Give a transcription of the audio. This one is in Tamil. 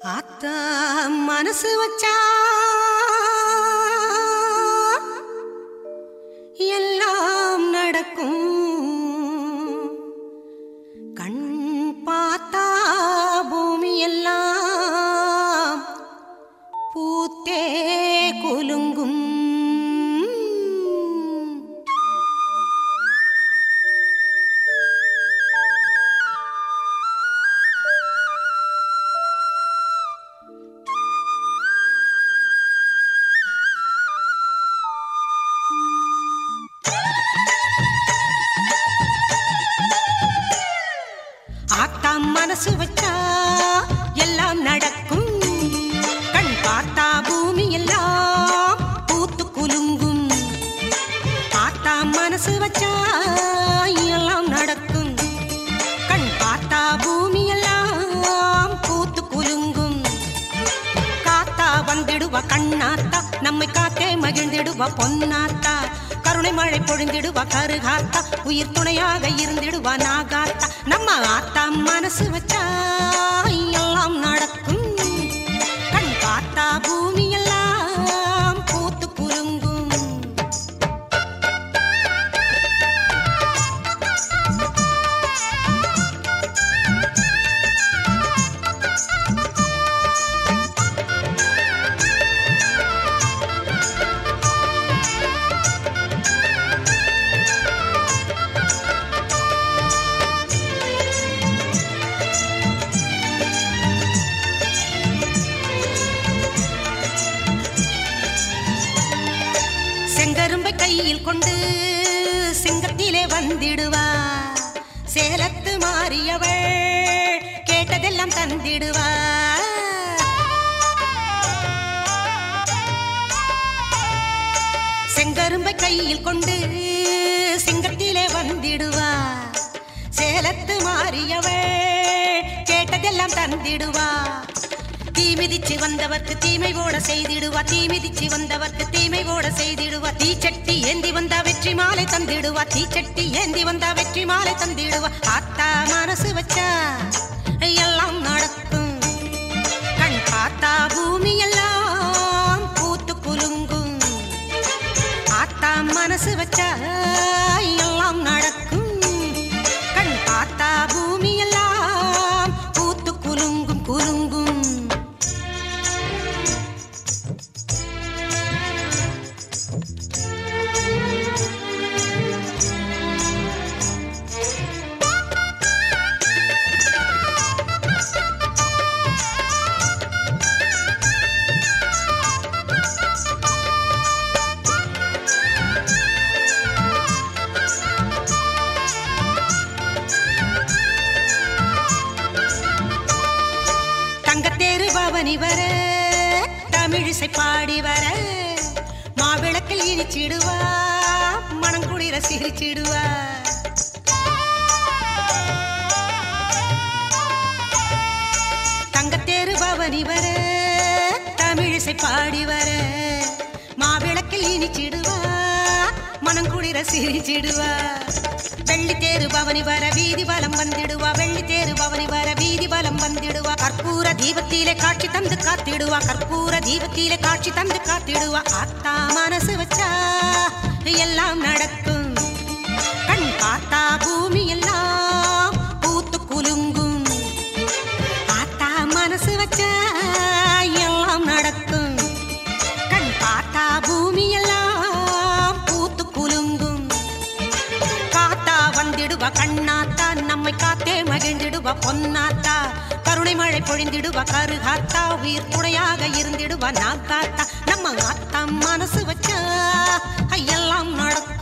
ஆத்தா மனசு வச்சா மனசு வச்சா எல்லாம் நடக்கும். கண் பார்த்தா பூமி எல்லாம் பூத்து குலுங்கும். பார்த்தா மனசு வச்சா காத்தா கண்ணாத்தா. நம்மை காத்தே மகிழ்ந்திடுவா பொன்னாத்தா. கருணை மழை பொழிந்திடுவா கருகாத்தா. உயிர் துணையாக இருந்திடுவா நாகாத்தா. நம்ம ஆத்தா மனசு வச்சா எல்லாம் நடக்கும். கண் பார்த்தா பூமியை சிங்கத்திலே வந்திடுவா. சேலத்து மாறியவள் கேட்டதெல்லாம் தந்திடுவா. செங்கரும்பை கையில் கொண்டு சிங்கத்திலே வந்திடுவா. சேலத்து மாறியவள் கேட்டதெல்லாம் தந்திடுவா. தீமிதிச்சு வந்தவர்க்கு தீமை ஓட செய்திடுவா. தீமிதிச்சு வந்தவர்க்கு தீமை ஓட செய்திடுவா. தந்திடுவா தீச்சட்டி ஏந்தி வந்தா வெற்றி மாலை தந்திடுவா. ஆத்தா மனசு வச்சா எல்லாம் நடக்கும். கண் பார்த்தா பூமி எல்லாம் பூத்து குலுங்கும். ஆத்தா மனசு வச்சா தங்கத்தேரு பவனி வர தமிழிசை பாடி வர மாவிளக்கில் இனிச்சிடுவா மணங்குளிர சிரிச்சிடுவா. தங்கத்தேரு பவனி வர தமிழிசை பாடி வர மாவிளக்கில் இனிச்சிடுவா மணங்குளிர சிரிச்சிடுவா. வெள்ளி தேரு பவனி வர வீதி வலம் வந்திடுவா வெள்ளி தேரு தீபத்திலே காட்சி தந்து காத்திடுவா கற்பூர தீபத்திலே காட்சி தந்து காத்திடுவா ஆத்தா மனசு வச்சா எல்லாம் நடக்கும் கண் பார்த்தா பூமி எல்லாம் பூத்து குலுங்கும் ஆத்தா மனசு வச்சா எல்லாம் நடக்கும் கண் பார்த்தா பூமி எல்லாம் பூத்து குலுங்கும் காத்தா வந்திடுவா கண்ணாத்தா நம்மை காத்தே மகிழ்ந்திடுவா பொன்னாத்தா பொழிந்திடுவா கரு காத்தா உயிர் துணையாக இருந்திடுவா நான் காத்தா. நம்ம ஆத்தா மனசு வச்சா எல்லாம் நடக்கும்.